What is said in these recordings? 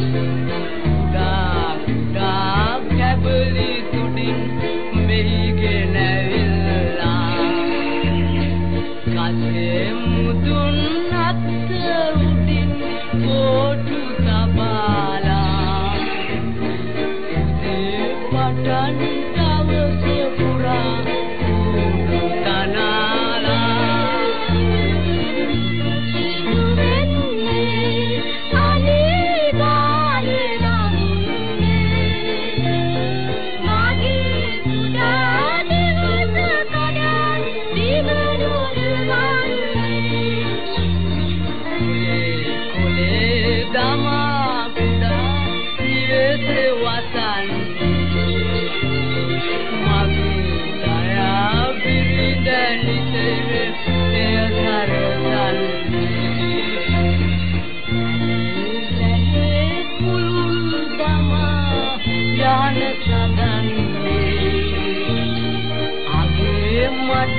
Thank you.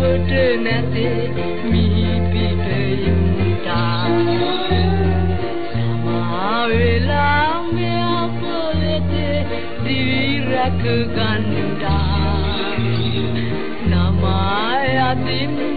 ඔබට නැතේ මිහි පිටයුන්ටා සමාවෙලා මෙයා පොළට දිවි රැක ගන්නා නමා යතින්